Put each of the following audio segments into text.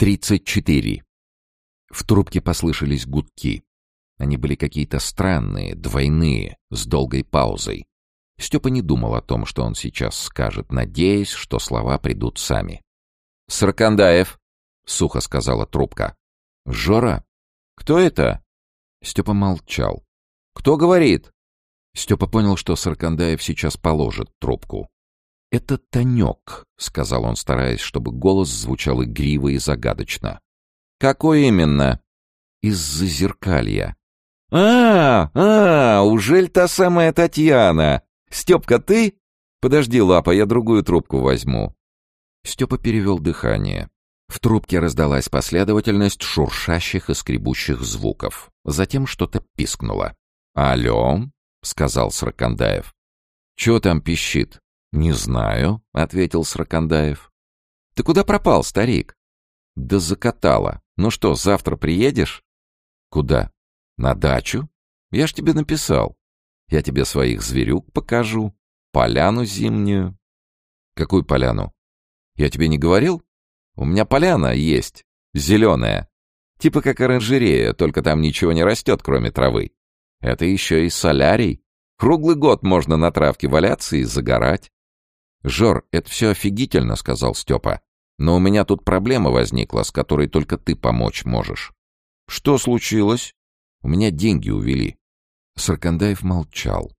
Тридцать четыре. В трубке послышались гудки. Они были какие-то странные, двойные, с долгой паузой. Степа не думал о том, что он сейчас скажет, надеясь, что слова придут сами. «Саркандаев», — сухо сказала трубка. «Жора? Кто это?» Степа молчал. «Кто говорит?» Степа понял, что Саркандаев сейчас положит трубку. «Это Танек», — сказал он, стараясь, чтобы голос звучал игриво и загадочно. «Какой именно?» «Из-за зеркалья». «А, а, ужель та самая Татьяна? Степка, ты?» «Подожди, Лапа, я другую трубку возьму». Степа перевел дыхание. В трубке раздалась последовательность шуршащих и скребущих звуков. Затем что-то пискнуло. «Алло?» — сказал Сракандаев. «Чё там пищит?» «Не знаю», — ответил Сракандаев. «Ты куда пропал, старик?» «Да закатала. Ну что, завтра приедешь?» «Куда?» «На дачу? Я ж тебе написал. Я тебе своих зверюк покажу. Поляну зимнюю». «Какую поляну?» «Я тебе не говорил? У меня поляна есть, зеленая. Типа как оранжерея, только там ничего не растет, кроме травы. Это еще и солярий. Круглый год можно на травке валяться и загорать. «Жор, это все офигительно», — сказал Степа. «Но у меня тут проблема возникла, с которой только ты помочь можешь». «Что случилось?» «У меня деньги увели». Саркандаев молчал.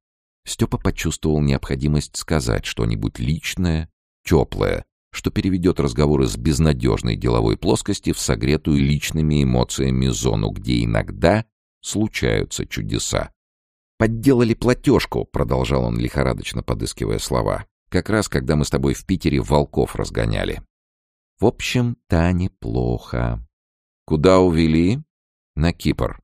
Степа почувствовал необходимость сказать что-нибудь личное, теплое, что переведет разговор из безнадежной деловой плоскости в согретую личными эмоциями зону, где иногда случаются чудеса. «Подделали платежку», — продолжал он лихорадочно подыскивая слова. «Как раз, когда мы с тобой в Питере волков разгоняли». «В общем, та неплохо». «Куда увели?» «На Кипр».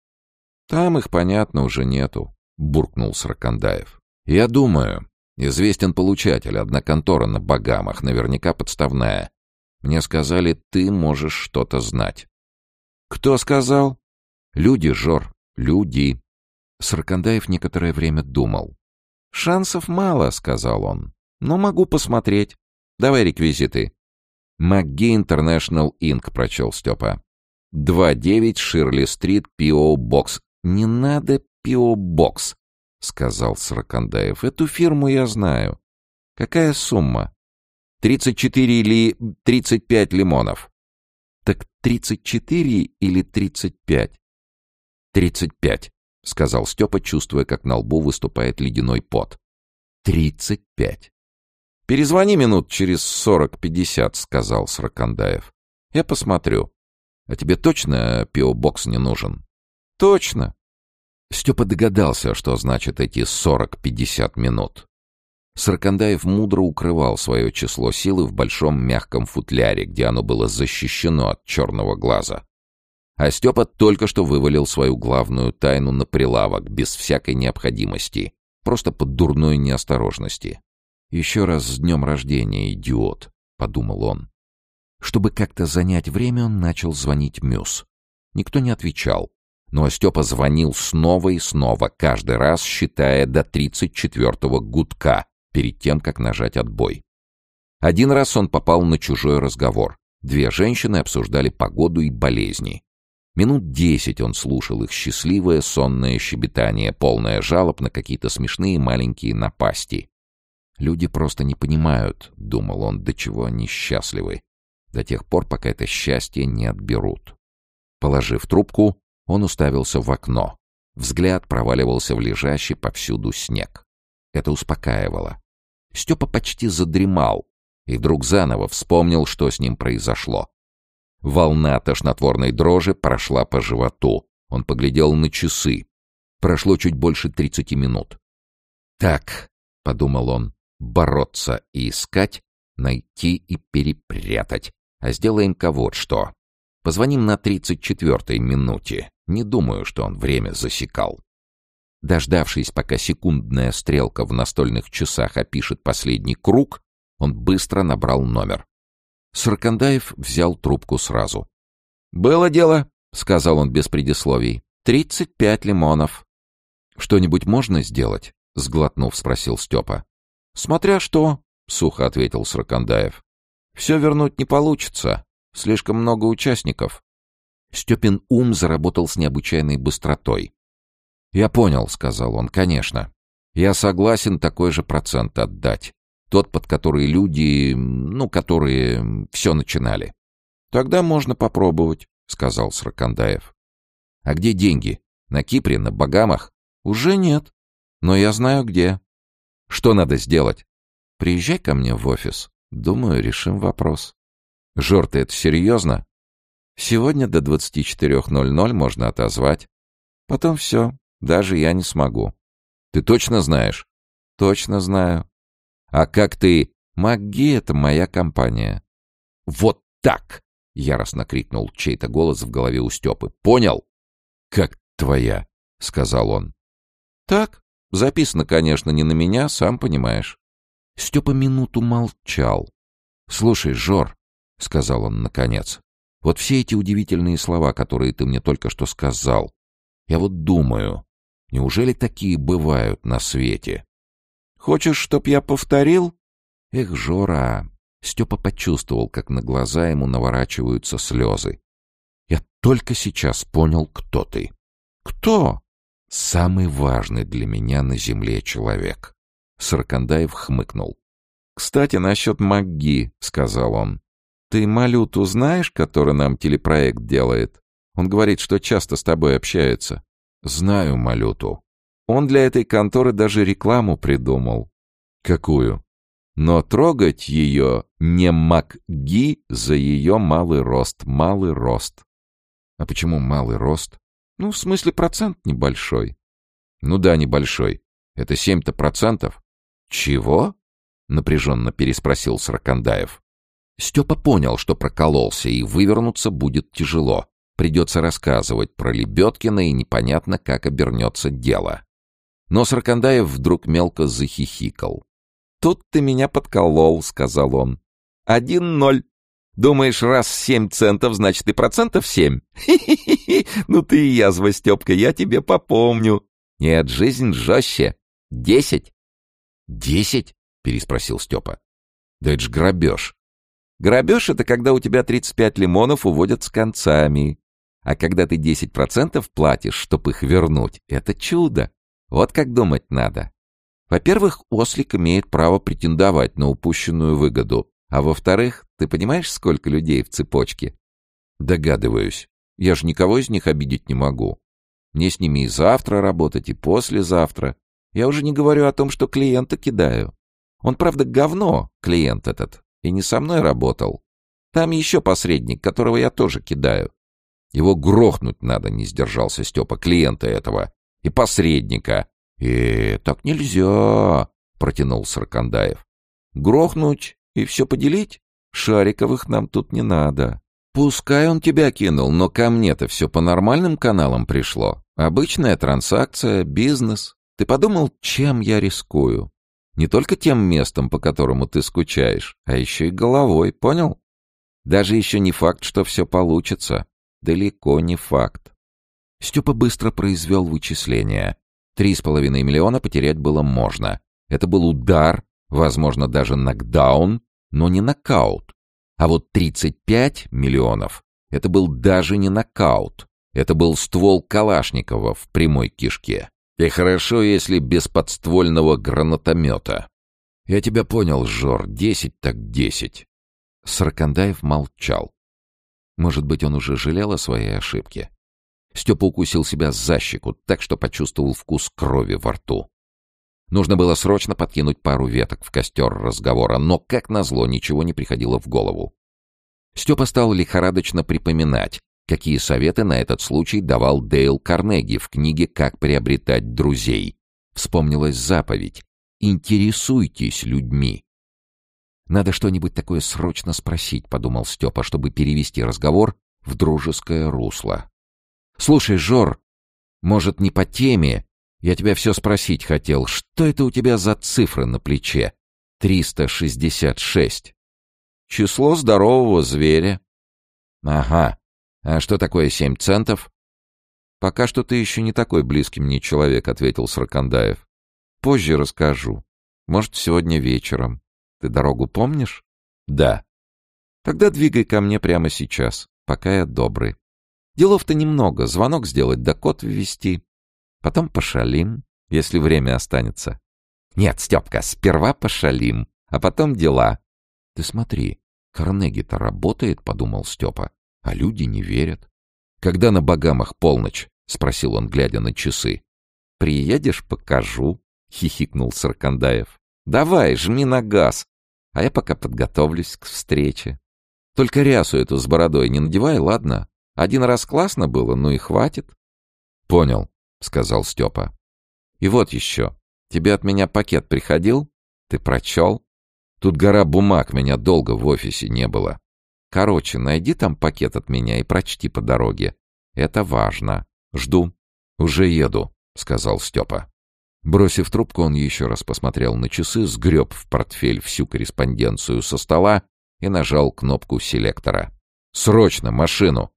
«Там их, понятно, уже нету», — буркнул Саркандаев. «Я думаю, известен получатель, одна контора на Багамах, наверняка подставная. Мне сказали, ты можешь что-то знать». «Кто сказал?» «Люди, Жор, люди». Саркандаев некоторое время думал. «Шансов мало», — сказал он. «Но могу посмотреть. Давай реквизиты». «МакГи Интернешнл Инк», — прочел Степа. «2-9 Ширли-стрит, Пио-бокс». «Не надо Пио-бокс», — сказал Саркандаев. «Эту фирму я знаю. Какая сумма?» «Тридцать четыре или тридцать пять лимонов?» «Так тридцать четыре или тридцать пять?» «Тридцать пять», — сказал Степа, чувствуя, как на лбу выступает ледяной пот. «Тридцать пять». «Перезвони минут через сорок-пятьдесят», — сказал Сракандаев. «Я посмотрю. А тебе точно пио-бокс не нужен?» «Точно». Степа догадался, что значит эти сорок-пятьдесят минут. Саркандаев мудро укрывал свое число силы в большом мягком футляре, где оно было защищено от черного глаза. А Степа только что вывалил свою главную тайну на прилавок, без всякой необходимости, просто под дурной неосторожности. «Еще раз с днем рождения, идиот», — подумал он. Чтобы как-то занять время, он начал звонить Мюс. Никто не отвечал. Но Степа звонил снова и снова, каждый раз считая до тридцать четвертого гудка, перед тем, как нажать отбой. Один раз он попал на чужой разговор. Две женщины обсуждали погоду и болезни. Минут десять он слушал их счастливое сонное щебетание, полное жалоб на какие-то смешные маленькие напасти. «Люди просто не понимают», — думал он, — «до чего они счастливы, до тех пор, пока это счастье не отберут». Положив трубку, он уставился в окно. Взгляд проваливался в лежащий повсюду снег. Это успокаивало. Степа почти задремал и вдруг заново вспомнил, что с ним произошло. Волна тошнотворной дрожи прошла по животу. Он поглядел на часы. Прошло чуть больше тридцати минут. «Так», — подумал он, — «бороться и искать, найти и перепрятать. А сделаем-ка вот что. Позвоним на тридцать четвертой минуте. Не думаю, что он время засекал». Дождавшись, пока секундная стрелка в настольных часах опишет последний круг, он быстро набрал номер. Саркандаев взял трубку сразу. «Было дело», — сказал он без предисловий. «Тридцать пять лимонов». «Что-нибудь можно сделать?» — сглотнув, спросил Степа. «Смотря что», — сухо ответил Саркандаев. «Все вернуть не получится. Слишком много участников. Степин ум заработал с необычайной быстротой. «Я понял», — сказал он, — «конечно. Я согласен такой же процент отдать. Тот, под который люди, ну, которые все начинали». «Тогда можно попробовать», — сказал Сракандаев. «А где деньги? На Кипре, на Багамах?» «Уже нет. Но я знаю, где». «Что надо сделать?» «Приезжай ко мне в офис. Думаю, решим вопрос». «Жор, ты это серьезно?» «Сегодня до 24.00 можно отозвать. Потом все. Даже я не смогу». «Ты точно знаешь?» «Точно знаю». «А как ты...» «МакГи — это моя компания». «Вот так!» — яростно крикнул чей-то голос в голове у Степы. «Понял?» «Как твоя?» — сказал он. «Так. Записано, конечно, не на меня, сам понимаешь». Степа минуту молчал. «Слушай, Жор», — сказал он наконец, — «вот все эти удивительные слова, которые ты мне только что сказал, я вот думаю, неужели такие бывают на свете?» «Хочешь, чтоб я повторил?» «Эх, Жора!» Степа почувствовал, как на глаза ему наворачиваются слезы. «Я только сейчас понял, кто ты». «Кто?» «Самый важный для меня на земле человек». Саркандаев хмыкнул. «Кстати, насчет МакГи», — сказал он. «Ты Малюту знаешь, который нам телепроект делает? Он говорит, что часто с тобой общается». «Знаю Малюту. Он для этой конторы даже рекламу придумал». «Какую?» «Но трогать ее не МакГи за ее малый рост, малый рост». «А почему малый рост?» «Ну, в смысле процент небольшой». «Ну да, небольшой. Это семь-то процентов». «Чего?» — напряженно переспросил Сракандаев. Степа понял, что прокололся, и вывернуться будет тяжело. Придется рассказывать про Лебедкина, и непонятно, как обернется дело. Но Сракандаев вдруг мелко захихикал. «Тут ты меня подколол», — сказал он. «Один ноль. Думаешь, раз семь центов, значит и процентов семь? Хи-хи-хи! Ну ты и язва, Степка, я тебе попомню. Нет, жизнь жестче. Десять. «Десять?» — переспросил Степа. «Да это ж грабеж». «Грабеж — это когда у тебя 35 лимонов уводят с концами. А когда ты 10% платишь, чтоб их вернуть, это чудо. Вот как думать надо. Во-первых, ослик имеет право претендовать на упущенную выгоду. А во-вторых, ты понимаешь, сколько людей в цепочке? Догадываюсь. Я же никого из них обидеть не могу. Мне с ними и завтра работать, и послезавтра. Я уже не говорю о том, что клиента кидаю. Он, правда, говно, клиент этот, и не со мной работал. Там еще посредник, которого я тоже кидаю. Его грохнуть надо, не сдержался Степа, клиента этого. И посредника. «Э, так нельзя», — протянул Саркандаев. «Грохнуть и все поделить? Шариковых нам тут не надо. Пускай он тебя кинул, но ко мне-то все по нормальным каналам пришло. Обычная транзакция, бизнес. Ты подумал, чем я рискую? Не только тем местом, по которому ты скучаешь, а еще и головой, понял? Даже еще не факт, что все получится. Далеко не факт. Степа быстро произвел вычисления. Три с половиной миллиона потерять было можно. Это был удар, возможно, даже нокдаун, но не нокаут. А вот 35 миллионов — это был даже не нокаут. Это был ствол Калашникова в прямой кишке. И хорошо, если без подствольного гранатомета. Я тебя понял, Жор, десять так десять. Саркандаев молчал. Может быть, он уже жалел о своей ошибке? Степа укусил себя за щеку, так что почувствовал вкус крови во рту. Нужно было срочно подкинуть пару веток в костер разговора, но, как назло, ничего не приходило в голову. Степа стал лихорадочно припоминать, какие советы на этот случай давал Дейл Карнеги в книге «Как приобретать друзей». Вспомнилась заповедь «Интересуйтесь людьми». «Надо что-нибудь такое срочно спросить», — подумал Степа, чтобы перевести разговор в дружеское русло. «Слушай, Жор, может, не по теме? Я тебя все спросить хотел. Что это у тебя за цифры на плече? 366. Число здорового зверя. Ага, «А что такое семь центов?» «Пока что ты еще не такой близкий мне человек», — ответил Сракандаев. «Позже расскажу. Может, сегодня вечером. Ты дорогу помнишь?» «Да». Тогда двигай ко мне прямо сейчас, пока я добрый. Делов-то немного, звонок сделать да код ввести. Потом пошалим, если время останется. Нет, Степка, сперва пошалим, а потом дела. Ты смотри, Карнеги-то работает, подумал Степа, а люди не верят. Когда на Багамах полночь? Спросил он, глядя на часы. Приедешь, покажу, хихикнул Саркандаев. Давай, жми на газ, а я пока подготовлюсь к встрече. Только рясу эту с бородой не надевай, ладно? Один раз классно было, ну и хватит. Понял, сказал Степа. И вот еще. Тебе от меня пакет приходил? Ты прочел? Тут гора бумаг, меня долго в офисе не было. Короче, найди там пакет от меня и прочти по дороге. Это важно. Жду. Уже еду, сказал Степа. Бросив трубку, он еще раз посмотрел на часы, сгреб в портфель всю корреспонденцию со стола и нажал кнопку селектора. «Срочно! Машину!»